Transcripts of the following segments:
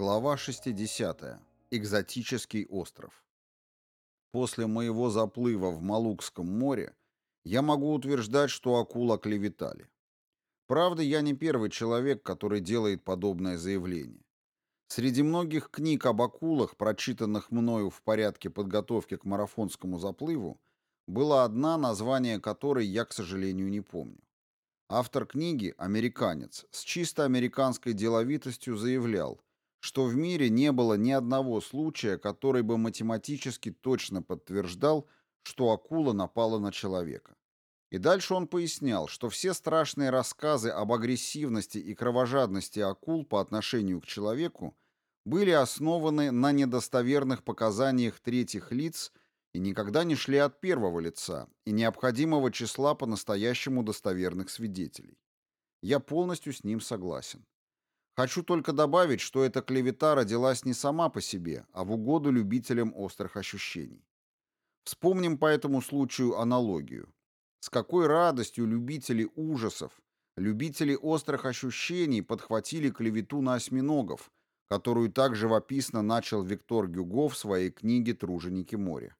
Глава 60. Экзотический остров. После моего заплыва в Малукском море я могу утверждать, что акул оклеветали. Правда, я не первый человек, который делает подобное заявление. Среди многих книг об акулах, прочитанных мною в порядке подготовки к марафонскому заплыву, была одна, название которой я, к сожалению, не помню. Автор книги, американец, с чисто американской деловитостью заявлял – что в мире не было ни одного случая, который бы математически точно подтверждал, что акула напала на человека. И дальше он пояснял, что все страшные рассказы об агрессивности и кровожадности акул по отношению к человеку были основаны на недостоверных показаниях третьих лиц и никогда не шли от первого лица и необходимого числа по-настоящему достоверных свидетелей. Я полностью с ним согласен. Хочу только добавить, что эта клевета родилась не сама по себе, а в угоду любителям острых ощущений. Вспомним по этому случаю аналогию. С какой радостью любители ужасов, любители острых ощущений подхватили клевету на осьминогов, которую так живописно начал Виктор Гюго в своей книге «Труженики моря».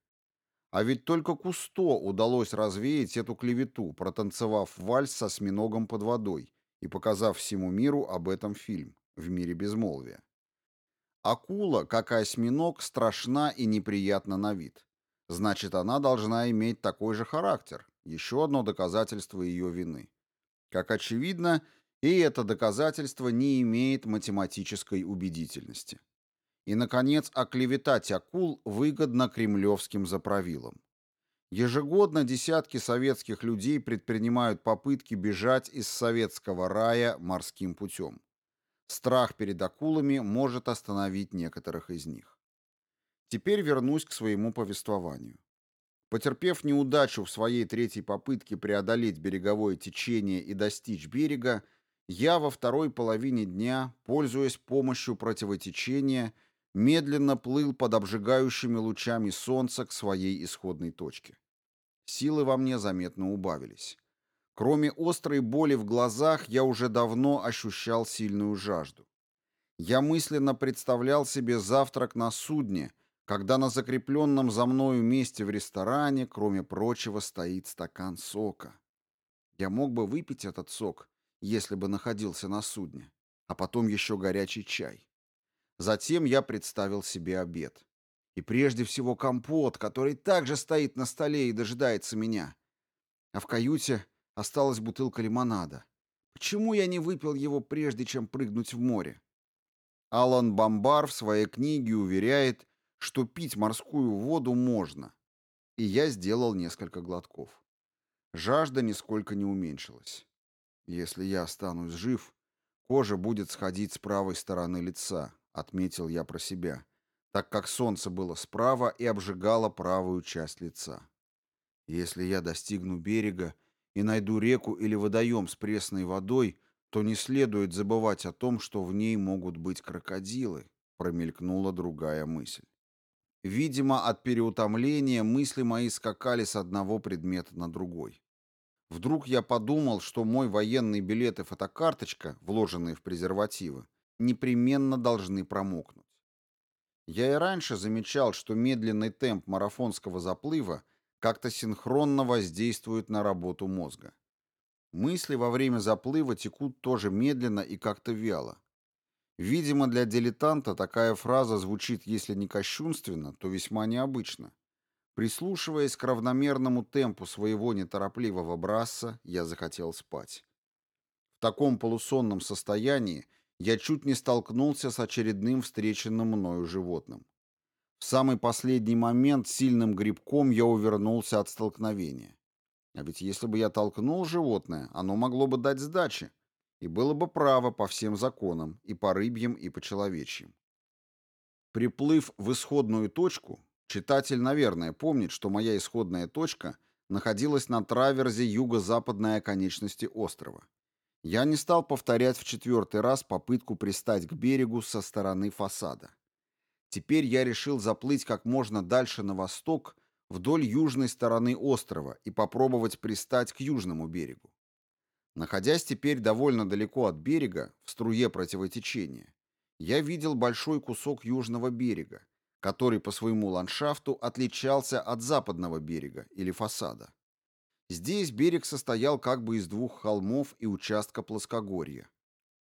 А ведь только Кусто удалось развеять эту клевету, протанцевав вальс со осьминогом под водой, и показав всему миру об этом фильм «В мире безмолвия». Акула, как и осьминог, страшна и неприятна на вид. Значит, она должна иметь такой же характер. Еще одно доказательство ее вины. Как очевидно, и это доказательство не имеет математической убедительности. И, наконец, оклеветать акул выгодно кремлевским заправилам. Ежегодно десятки советских людей предпринимают попытки бежать из советского рая морским путем. Страх перед акулами может остановить некоторых из них. Теперь вернусь к своему повествованию. Потерпев неудачу в своей третьей попытке преодолеть береговое течение и достичь берега, я во второй половине дня, пользуясь помощью противотечения, медленно плыл под обжигающими лучами солнца к своей исходной точке. Силы во мне заметно убавились. Кроме острой боли в глазах, я уже давно ощущал сильную жажду. Я мысленно представлял себе завтрак на судне, когда на закрепленном за мною месте в ресторане, кроме прочего, стоит стакан сока. Я мог бы выпить этот сок, если бы находился на судне, а потом еще горячий чай. Затем я представил себе обед. И прежде всего компот, который также стоит на столе и дожидается меня. А в каюте осталась бутылка лимонада. Почему я не выпил его прежде, чем прыгнуть в море? Алан Бомбар в своей книге уверяет, что пить морскую воду можно. И я сделал несколько глотков. Жажда нисколько не уменьшилась. Если я останусь жив, кожа будет сходить с правой стороны лица, отметил я про себя, так как солнце было справа и обжигало правую часть лица. Если я достигну берега и найду реку или водоем с пресной водой, то не следует забывать о том, что в ней могут быть крокодилы, промелькнула другая мысль. Видимо, от переутомления мысли мои скакали с одного предмета на другой. Вдруг я подумал, что мой военный билет и фотокарточка, вложенные в презервативы, непременно должны промокнуть. Я и раньше замечал, что медленный темп марафонского заплыва как-то синхронно воздействует на работу мозга. Мысли во время заплыва текут тоже медленно и как-то вяло. Видимо, для дилетанта такая фраза звучит, если не кощунственно, то весьма необычно. Прислушиваясь к равномерному темпу своего неторопливого брасса, я захотел спать. В таком полусонном состоянии я чуть не столкнулся с очередным встреченным мною животным. В самый последний момент сильным грибком я увернулся от столкновения. А ведь если бы я толкнул животное, оно могло бы дать сдачи, и было бы право по всем законам, и по рыбьим, и по человечьим. Приплыв в исходную точку, читатель, наверное, помнит, что моя исходная точка находилась на траверзе юго-западной оконечности острова. Я не стал повторять в четвертый раз попытку пристать к берегу со стороны фасада. Теперь я решил заплыть как можно дальше на восток, вдоль южной стороны острова и попробовать пристать к южному берегу. Находясь теперь довольно далеко от берега, в струе противотечения, я видел большой кусок южного берега, который по своему ландшафту отличался от западного берега или фасада. Здесь берег состоял как бы из двух холмов и участка плоскогорья.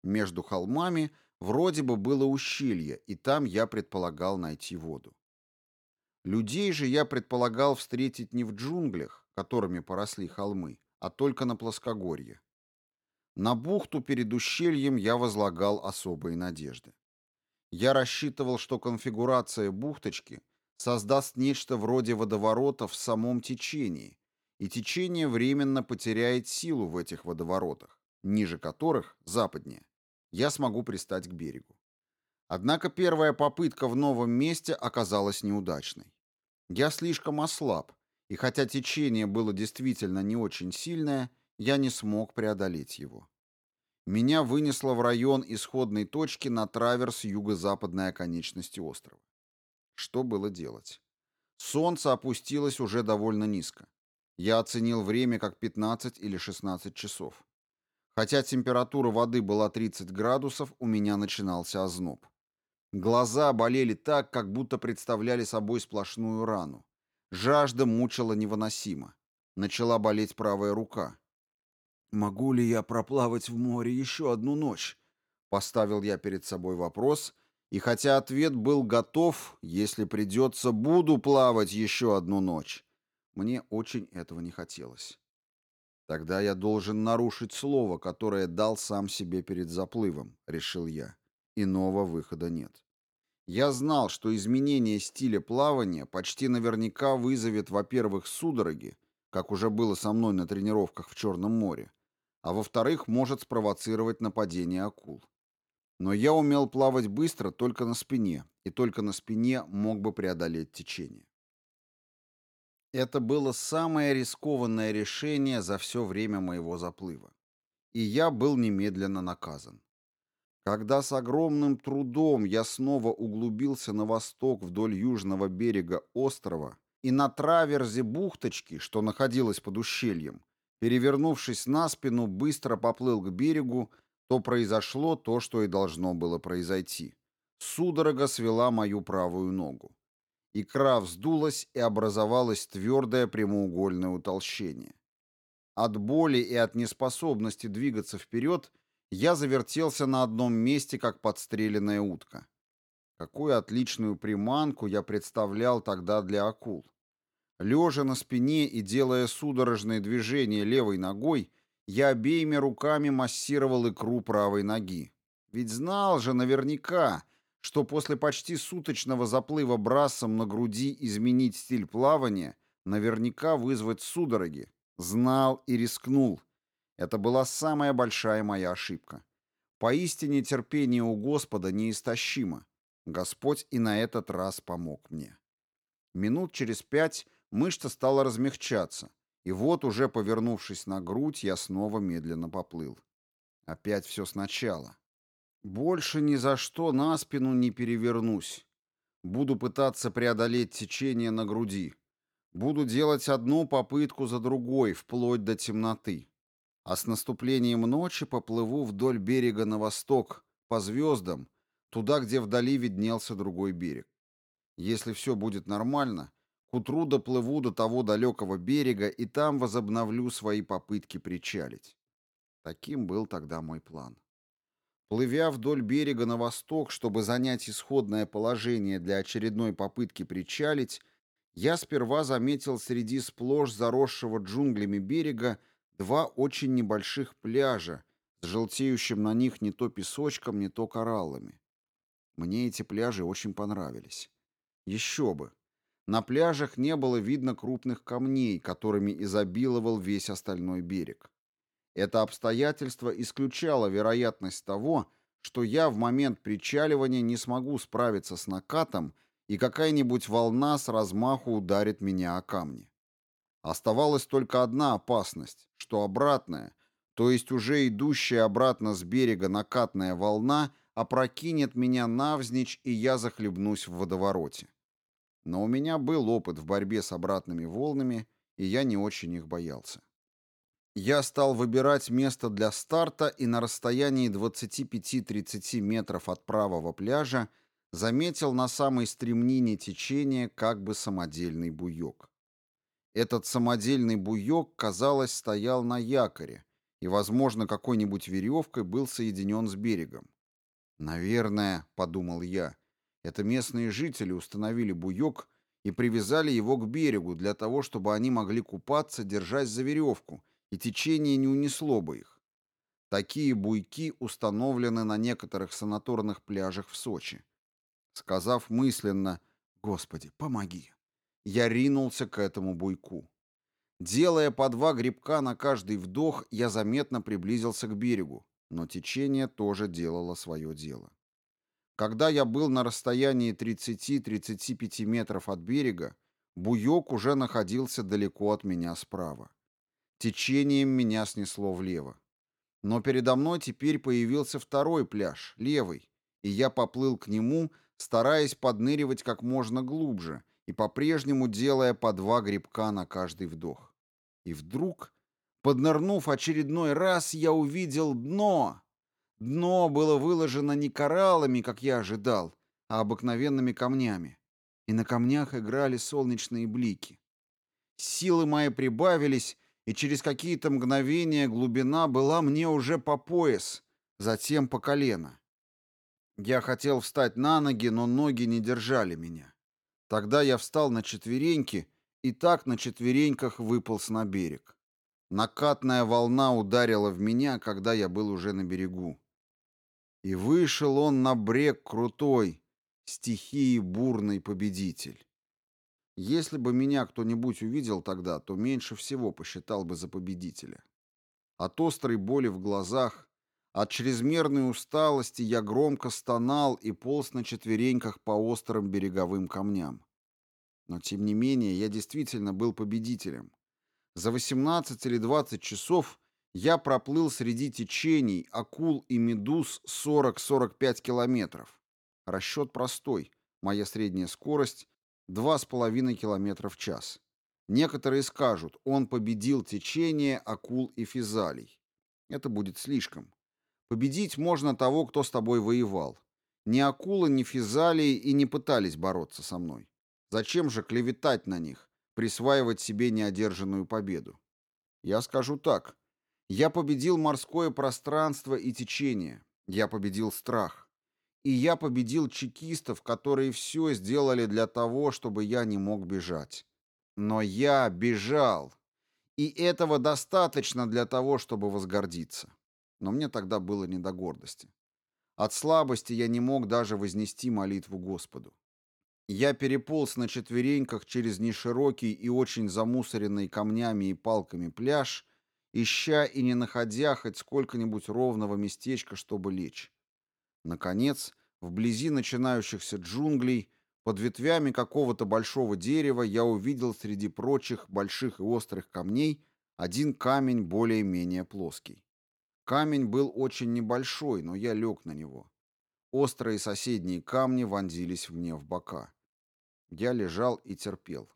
Между холмами вроде бы было ущелье, и там я предполагал найти воду. Людей же я предполагал встретить не в джунглях, которыми поросли холмы, а только на плоскогорье. На бухту перед ущельем я возлагал особые надежды. Я рассчитывал, что конфигурация бухточки создаст нечто вроде водоворота в самом течении, и течение временно потеряет силу в этих водоворотах, ниже которых, западнее, я смогу пристать к берегу. Однако первая попытка в новом месте оказалась неудачной. Я слишком ослаб, и хотя течение было действительно не очень сильное, я не смог преодолеть его. Меня вынесло в район исходной точки на траверс юго-западной оконечности острова. Что было делать? Солнце опустилось уже довольно низко. Я оценил время как 15 или 16 часов. Хотя температура воды была 30 градусов, у меня начинался озноб. Глаза болели так, как будто представляли собой сплошную рану. Жажда мучила невыносимо. Начала болеть правая рука. «Могу ли я проплавать в море еще одну ночь?» Поставил я перед собой вопрос, и хотя ответ был готов, если придется, буду плавать еще одну ночь, мне очень этого не хотелось. Тогда я должен нарушить слово, которое дал сам себе перед заплывом, решил я. Иного выхода нет. Я знал, что изменение стиля плавания почти наверняка вызовет, во-первых, судороги, как уже было со мной на тренировках в Черном море, а во-вторых, может спровоцировать нападение акул. Но я умел плавать быстро только на спине, и только на спине мог бы преодолеть течение. Это было самое рискованное решение за все время моего заплыва. И я был немедленно наказан. Когда с огромным трудом я снова углубился на восток вдоль южного берега острова и на траверзе бухточки, что находилась под ущельем, перевернувшись на спину, быстро поплыл к берегу, то произошло то, что и должно было произойти. Судорога свела мою правую ногу. Икра вздулась и образовалось твердое прямоугольное утолщение. От боли и от неспособности двигаться вперед я завертелся на одном месте, как подстреленная утка. Какую отличную приманку я представлял тогда для акул. Лежа на спине и делая судорожные движения левой ногой, я обеими руками массировал икру правой ноги. Ведь знал же наверняка, что после почти суточного заплыва брасом на груди изменить стиль плавания наверняка вызвать судороги. Знал и рискнул. Это была самая большая моя ошибка. Поистине терпение у Господа неистощимо. Господь и на этот раз помог мне. Минут через пять Мышца стала размягчаться, и вот уже повернувшись на грудь, я снова медленно поплыл. Опять все сначала. Больше ни за что на спину не перевернусь. Буду пытаться преодолеть течение на груди. Буду делать одну попытку за другой, вплоть до темноты. А с наступлением ночи поплыву вдоль берега на восток, по звездам, туда, где вдали виднелся другой берег. Если все будет нормально, к утру доплыву до того далекого берега и там возобновлю свои попытки причалить. Таким был тогда мой план. Плывя вдоль берега на восток, чтобы занять исходное положение для очередной попытки причалить, я сперва заметил среди сплошь заросшего джунглями берега два очень небольших пляжа с желтеющим на них не то песочком, не то кораллами. Мне эти пляжи очень понравились. Еще бы. На пляжах не было видно крупных камней, которыми изобиловал весь остальной берег. Это обстоятельство исключало вероятность того, что я в момент причаливания не смогу справиться с накатом, и какая-нибудь волна с размаху ударит меня о камни. Оставалась только одна опасность, что обратная, то есть уже идущая обратно с берега накатная волна опрокинет меня навзничь, и я захлебнусь в водовороте. Но у меня был опыт в борьбе с обратными волнами, и я не очень их боялся. Я стал выбирать место для старта и на расстоянии 25-30 метров от правого пляжа заметил на самой стремнине течения как бы самодельный буек. Этот самодельный буек, казалось, стоял на якоре и, возможно, какой-нибудь веревкой был соединен с берегом. «Наверное», — подумал я, — «это местные жители установили буек и привязали его к берегу для того, чтобы они могли купаться, держась за веревку, и течение не унесло бы их. Такие буйки установлены на некоторых санаторных пляжах в Сочи. Сказав мысленно «Господи, помоги!», я ринулся к этому буйку. Делая по два грибка на каждый вдох, я заметно приблизился к берегу, но течение тоже делало свое дело. Когда я был на расстоянии 30-35 метров от берега, буек уже находился далеко от меня справа. Течением меня снесло влево. Но передо мной теперь появился второй пляж, левый, и я поплыл к нему, стараясь подныривать как можно глубже и по-прежнему делая по два грибка на каждый вдох. И вдруг, поднырнув очередной раз, я увидел дно. Дно было выложено не кораллами, как я ожидал, а обыкновенными камнями. И на камнях играли солнечные блики. Силы мои прибавились, и через какие-то мгновения глубина была мне уже по пояс, затем по колено. Я хотел встать на ноги, но ноги не держали меня. Тогда я встал на четвереньки и так на четвереньках выполз на берег. Накатная волна ударила в меня, когда я был уже на берегу. И вышел он на брег крутой, стихии бурный победитель. Если бы меня кто-нибудь увидел тогда, то меньше всего посчитал бы за победителя. От острой боли в глазах, от чрезмерной усталости я громко стонал и полз на четвереньках по острым береговым камням. Но, тем не менее, я действительно был победителем. За 18 или 20 часов я проплыл среди течений, акул и медуз 40-45 километров. Расчет простой. Моя средняя скорость 2,5 км в час. Некоторые скажут, он победил течение акул и физалий. Это будет слишком. Победить можно того, кто с тобой воевал. Ни акулы, ни физалии и не пытались бороться со мной. Зачем же клеветать на них, присваивать себе неодержанную победу? Я скажу так. Я победил морское пространство и течение. Я победил страх. И я победил чекистов, которые все сделали для того, чтобы я не мог бежать. Но я бежал. И этого достаточно для того, чтобы возгордиться. Но мне тогда было не до гордости. От слабости я не мог даже вознести молитву Господу. Я переполз на четвереньках через неширокий и очень замусоренный камнями и палками пляж, ища и не находя хоть сколько-нибудь ровного местечка, чтобы лечь. Наконец, вблизи начинающихся джунглей, под ветвями какого-то большого дерева я увидел среди прочих больших и острых камней один камень более-менее плоский. Камень был очень небольшой, но я лег на него. Острые соседние камни вонзились мне в бока. Я лежал и терпел.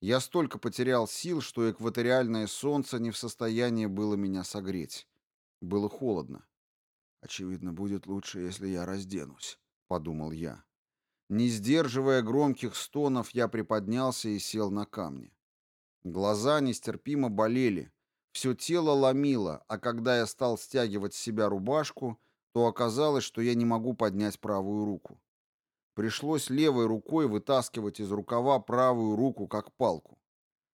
Я столько потерял сил, что экваториальное солнце не в состоянии было меня согреть. Было холодно. Очевидно, будет лучше, если я разденусь, подумал я. Не сдерживая громких стонов, я приподнялся и сел на камни. Глаза нестерпимо болели, все тело ломило, а когда я стал стягивать с себя рубашку, то оказалось, что я не могу поднять правую руку. Пришлось левой рукой вытаскивать из рукава правую руку как палку.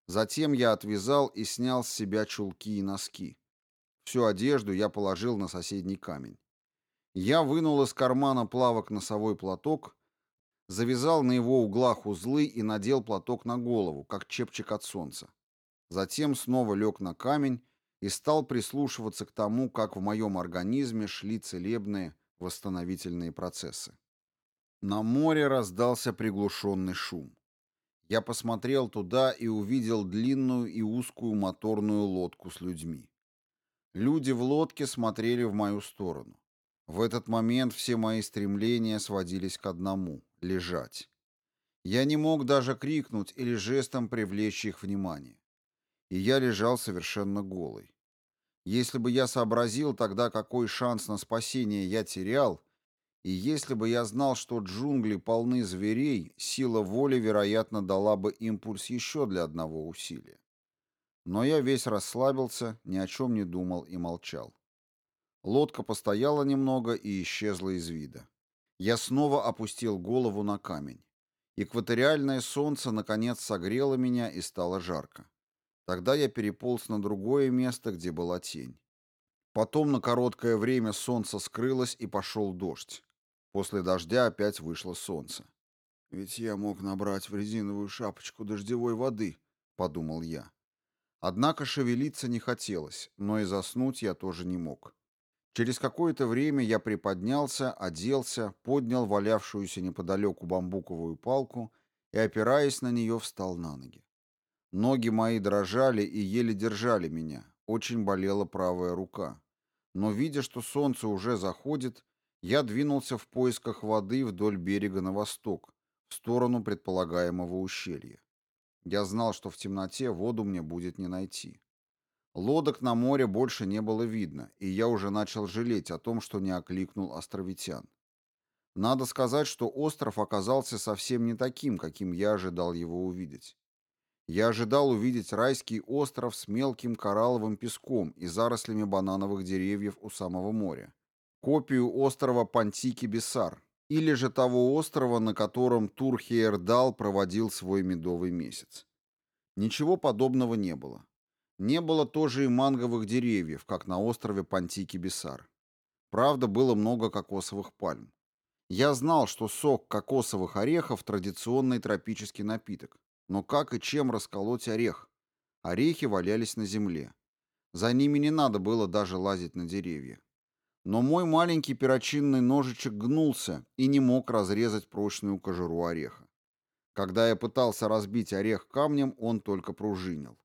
Затем я отвязал и снял с себя чулки и носки. Всю одежду я положил на соседний камень. Я вынул из кармана плавок носовой платок, завязал на его углах узлы и надел платок на голову, как чепчик от солнца. Затем снова лег на камень и стал прислушиваться к тому, как в моем организме шли целебные восстановительные процессы. На море раздался приглушенный шум. Я посмотрел туда и увидел длинную и узкую моторную лодку с людьми. Люди в лодке смотрели в мою сторону. В этот момент все мои стремления сводились к одному — лежать. Я не мог даже крикнуть или жестом привлечь их внимание. и я лежал совершенно голый. Если бы я сообразил тогда, какой шанс на спасение я терял, и если бы я знал, что джунгли полны зверей, сила воли, вероятно, дала бы импульс еще для одного усилия. Но я весь расслабился, ни о чем не думал и молчал. Лодка постояла немного и исчезла из вида. Я снова опустил голову на камень. Экваториальное солнце наконец согрело меня и стало жарко. Тогда я переполз на другое место, где была тень. Потом на короткое время солнце скрылось и пошел дождь. После дождя опять вышло солнце. «Ведь я мог набрать в резиновую шапочку дождевой воды», — подумал я. Однако шевелиться не хотелось, но и заснуть я тоже не мог. Через какое-то время я приподнялся, оделся, поднял валявшуюся неподалеку бамбуковую палку и, опираясь на нее, встал на ноги. Ноги мои дрожали и еле держали меня, очень болела правая рука. Но, видя, что солнце уже заходит, я двинулся в поисках воды вдоль берега на восток, в сторону предполагаемого ущелья. Я знал, что в темноте воду мне будет не найти. Лодок на море больше не было видно, и я уже начал жалеть о том, что не окликнул островитян. Надо сказать, что остров оказался совсем не таким, каким я ожидал его увидеть. Я ожидал увидеть райский остров с мелким коралловым песком и зарослями банановых деревьев у самого моря. Копию острова Пантики-Бесар, или же того острова, на котором Турхиердал проводил свой медовый месяц. Ничего подобного не было. Не было тоже и манговых деревьев, как на острове Пантики-Бисар. Правда, было много кокосовых пальм. Я знал, что сок кокосовых орехов – традиционный тропический напиток. Но как и чем расколоть орех? Орехи валялись на земле. За ними не надо было даже лазить на деревья. Но мой маленький перочинный ножичек гнулся и не мог разрезать прочную кожуру ореха. Когда я пытался разбить орех камнем, он только пружинил.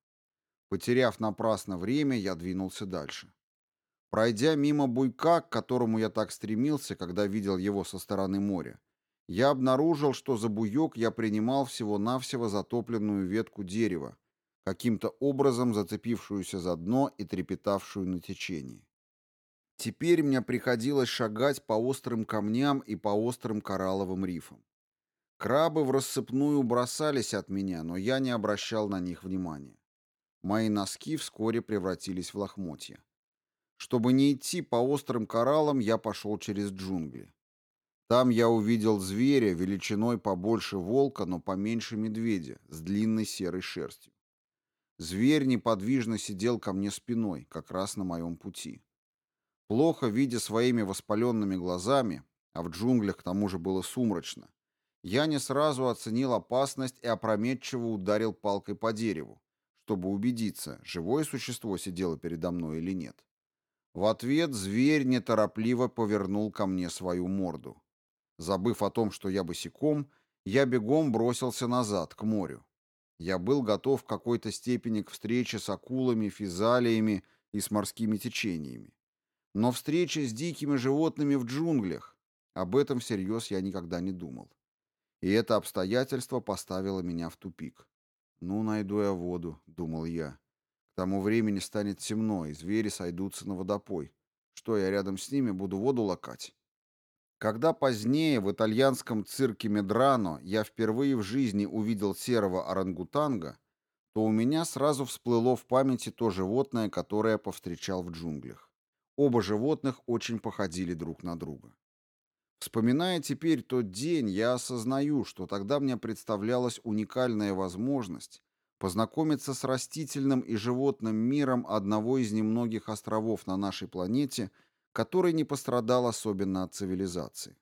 Потеряв напрасно время, я двинулся дальше. Пройдя мимо буйка, к которому я так стремился, когда видел его со стороны моря, я обнаружил, что за буйок я принимал всего-навсего затопленную ветку дерева, каким-то образом зацепившуюся за дно и трепетавшую на течении. Теперь мне приходилось шагать по острым камням и по острым коралловым рифам. Крабы в рассыпную бросались от меня, но я не обращал на них внимания. Мои носки вскоре превратились в лохмотья. Чтобы не идти по острым кораллам, я пошел через джунгли. Там я увидел зверя величиной побольше волка, но поменьше медведя, с длинной серой шерстью. Зверь неподвижно сидел ко мне спиной, как раз на моем пути. Плохо видя своими воспаленными глазами, а в джунглях к тому же было сумрачно, я не сразу оценил опасность и опрометчиво ударил палкой по дереву, чтобы убедиться, живое существо сидело передо мной или нет. В ответ зверь неторопливо повернул ко мне свою морду. Забыв о том, что я босиком, я бегом бросился назад, к морю. Я был готов в какой-то степени к встрече с акулами, физалиями и с морскими течениями. Но встреча с дикими животными в джунглях, об этом всерьез я никогда не думал. И это обстоятельство поставило меня в тупик. «Ну, найду я воду», — думал я. «К тому времени станет темно, и звери сойдутся на водопой. Что, я рядом с ними буду воду лакать?» Когда позднее в итальянском цирке Медрано я впервые в жизни увидел серого орангутанга, то у меня сразу всплыло в памяти то животное, которое повстречал в джунглях. Оба животных очень походили друг на друга. Вспоминая теперь тот день, я осознаю, что тогда мне представлялась уникальная возможность познакомиться с растительным и животным миром одного из немногих островов на нашей планете, который не пострадал особенно от цивилизации.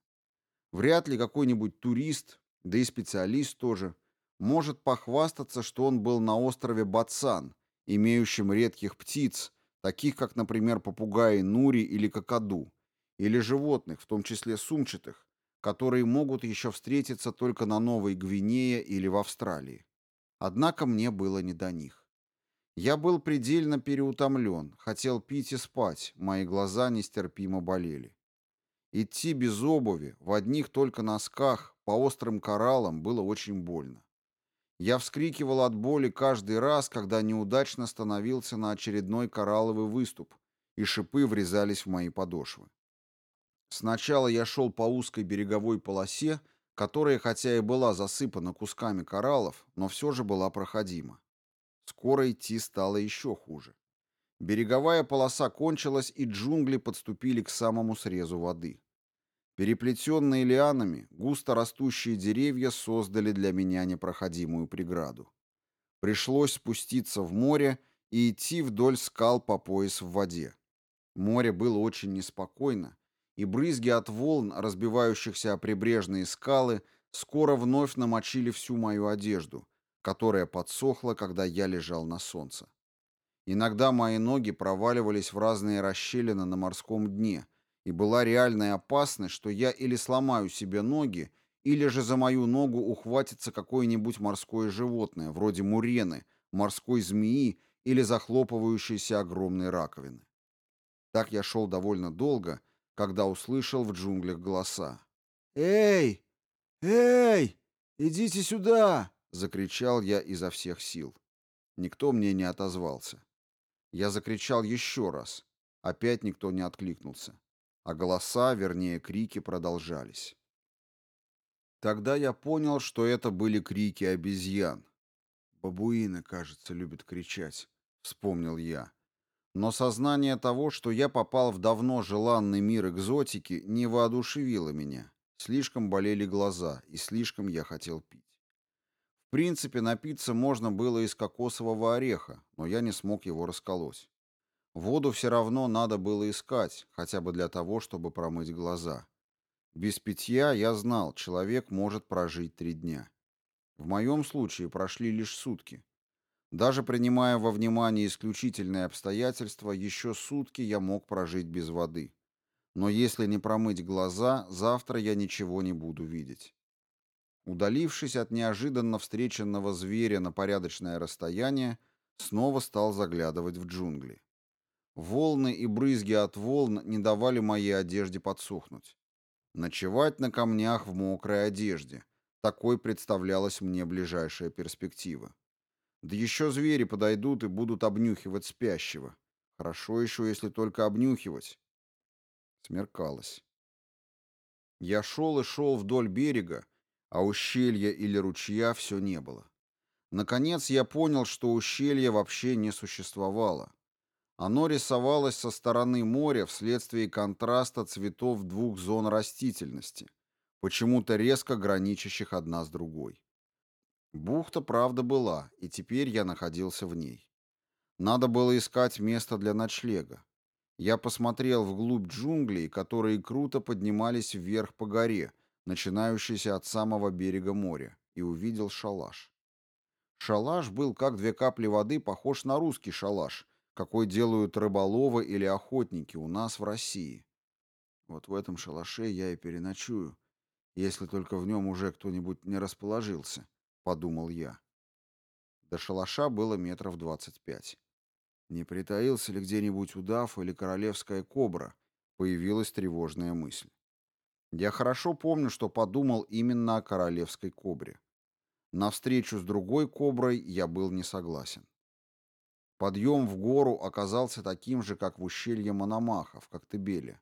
Вряд ли какой-нибудь турист, да и специалист тоже, может похвастаться, что он был на острове Бацан, имеющем редких птиц, таких как, например, попугаи Нури или какаду, или животных, в том числе сумчатых, которые могут еще встретиться только на Новой Гвинее или в Австралии. Однако мне было не до них. Я был предельно переутомлен, хотел пить и спать, мои глаза нестерпимо болели. Идти без обуви, в одних только носках, по острым кораллам было очень больно. Я вскрикивал от боли каждый раз, когда неудачно становился на очередной коралловый выступ, и шипы врезались в мои подошвы. Сначала я шел по узкой береговой полосе, которая хотя и была засыпана кусками кораллов, но все же была проходима. Скоро идти стало еще хуже. Береговая полоса кончилась, и джунгли подступили к самому срезу воды. Переплетенные лианами, густо растущие деревья создали для меня непроходимую преграду. Пришлось спуститься в море и идти вдоль скал по пояс в воде. Море было очень неспокойно, и брызги от волн, разбивающихся о прибрежные скалы, скоро вновь намочили всю мою одежду, которая подсохла, когда я лежал на солнце. Иногда мои ноги проваливались в разные расщелины на морском дне — и была реальная опасность, что я или сломаю себе ноги, или же за мою ногу ухватится какое-нибудь морское животное, вроде мурены, морской змеи или захлопывающейся огромной раковины. Так я шел довольно долго, когда услышал в джунглях голоса. «Эй! Эй! Идите сюда!» — закричал я изо всех сил. Никто мне не отозвался. Я закричал еще раз. Опять никто не откликнулся а голоса, вернее, крики продолжались. Тогда я понял, что это были крики обезьян. «Бабуины, кажется, любят кричать», — вспомнил я. Но сознание того, что я попал в давно желанный мир экзотики, не воодушевило меня. Слишком болели глаза, и слишком я хотел пить. В принципе, напиться можно было из кокосового ореха, но я не смог его расколоть. Воду все равно надо было искать, хотя бы для того, чтобы промыть глаза. Без питья, я знал, человек может прожить три дня. В моем случае прошли лишь сутки. Даже принимая во внимание исключительные обстоятельства, еще сутки я мог прожить без воды. Но если не промыть глаза, завтра я ничего не буду видеть. Удалившись от неожиданно встреченного зверя на порядочное расстояние, снова стал заглядывать в джунгли. Волны и брызги от волн не давали моей одежде подсохнуть. Ночевать на камнях в мокрой одежде. Такой представлялась мне ближайшая перспектива. Да еще звери подойдут и будут обнюхивать спящего. Хорошо еще, если только обнюхивать. Смеркалось. Я шел и шел вдоль берега, а ущелья или ручья все не было. Наконец я понял, что ущелья вообще не существовало. Оно рисовалось со стороны моря вследствие контраста цветов двух зон растительности, почему-то резко граничащих одна с другой. Бухта, правда, была, и теперь я находился в ней. Надо было искать место для ночлега. Я посмотрел вглубь джунглей, которые круто поднимались вверх по горе, начинающейся от самого берега моря, и увидел шалаш. Шалаш был, как две капли воды, похож на русский шалаш, какой делают рыболовы или охотники у нас в России. Вот в этом шалаше я и переночую, если только в нем уже кто-нибудь не расположился, — подумал я. До шалаша было метров двадцать пять. Не притаился ли где-нибудь удав или королевская кобра, появилась тревожная мысль. Я хорошо помню, что подумал именно о королевской кобре. На встречу с другой коброй я был не согласен. Подъем в гору оказался таким же, как в ущелье Мономаха, в Коктебеле.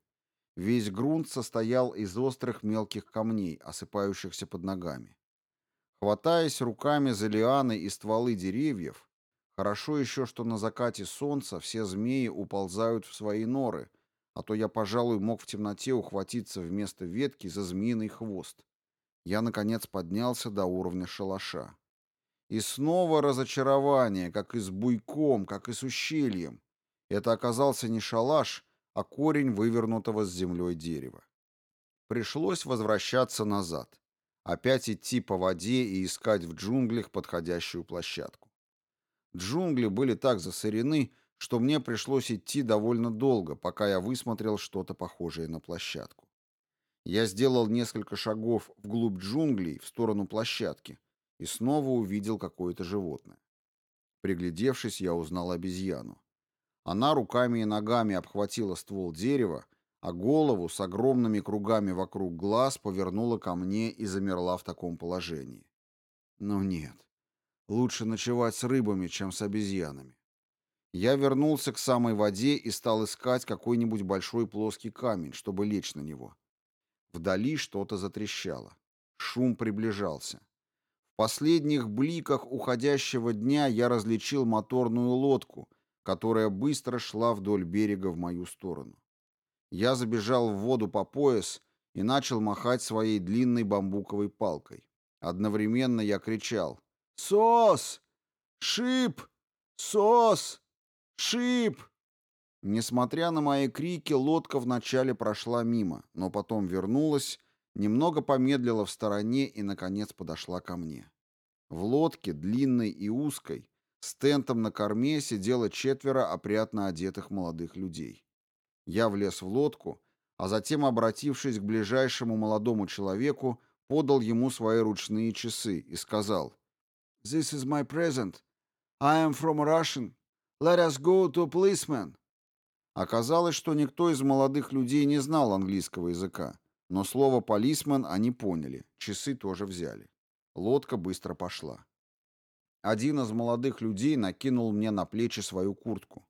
Весь грунт состоял из острых мелких камней, осыпающихся под ногами. Хватаясь руками за лианы и стволы деревьев, хорошо еще, что на закате солнца все змеи уползают в свои норы, а то я, пожалуй, мог в темноте ухватиться вместо ветки за змеиный хвост. Я, наконец, поднялся до уровня шалаша. И снова разочарование, как и с буйком, как и с ущельем. Это оказался не шалаш, а корень вывернутого с землей дерева. Пришлось возвращаться назад. Опять идти по воде и искать в джунглях подходящую площадку. Джунгли были так засорены, что мне пришлось идти довольно долго, пока я высмотрел что-то похожее на площадку. Я сделал несколько шагов вглубь джунглей в сторону площадки, и снова увидел какое-то животное. Приглядевшись, я узнал обезьяну. Она руками и ногами обхватила ствол дерева, а голову с огромными кругами вокруг глаз повернула ко мне и замерла в таком положении. Ну нет, Лучше ночевать с рыбами, чем с обезьянами. Я вернулся к самой воде и стал искать какой-нибудь большой плоский камень, чтобы лечь на него. Вдали что-то затрещало. Шум приближался. Последних бликах уходящего дня я различил моторную лодку, которая быстро шла вдоль берега в мою сторону. Я забежал в воду по пояс и начал махать своей длинной бамбуковой палкой. Одновременно я кричал «Сос! Шип! Сос! Шип!» Несмотря на мои крики, лодка вначале прошла мимо, но потом вернулась, немного помедлила в стороне и, наконец, подошла ко мне. В лодке, длинной и узкой, с тентом на корме сидело четверо опрятно одетых молодых людей. Я влез в лодку, а затем, обратившись к ближайшему молодому человеку, подал ему свои ручные часы и сказал «This is my present. I am from Russian. Let us go to policeman». Оказалось, что никто из молодых людей не знал английского языка, но слово «полисмен» они поняли, часы тоже взяли. Лодка быстро пошла. Один из молодых людей накинул мне на плечи свою куртку.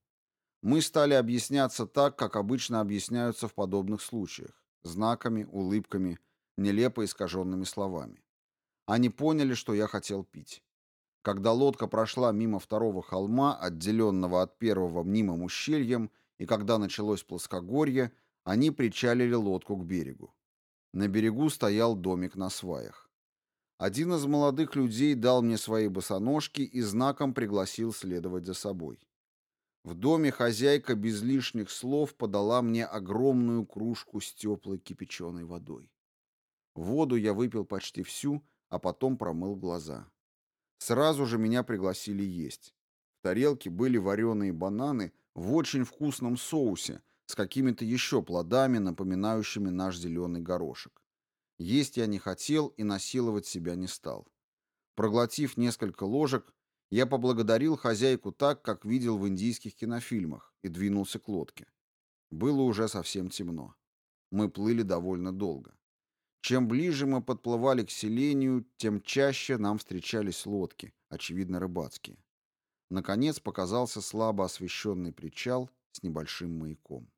Мы стали объясняться так, как обычно объясняются в подобных случаях. Знаками, улыбками, нелепо искаженными словами. Они поняли, что я хотел пить. Когда лодка прошла мимо второго холма, отделенного от первого мнимым ущельем, и когда началось плоскогорье, они причалили лодку к берегу. На берегу стоял домик на сваях. Один из молодых людей дал мне свои босоножки и знаком пригласил следовать за собой. В доме хозяйка без лишних слов подала мне огромную кружку с теплой кипяченой водой. Воду я выпил почти всю, а потом промыл глаза. Сразу же меня пригласили есть. В тарелке были вареные бананы в очень вкусном соусе с какими-то еще плодами, напоминающими наш зеленый горошек. Есть я не хотел и насиловать себя не стал. Проглотив несколько ложек, я поблагодарил хозяйку так, как видел в индийских кинофильмах, и двинулся к лодке. Было уже совсем темно. Мы плыли довольно долго. Чем ближе мы подплывали к селению, тем чаще нам встречались лодки, очевидно рыбацкие. Наконец показался слабо освещенный причал с небольшим маяком.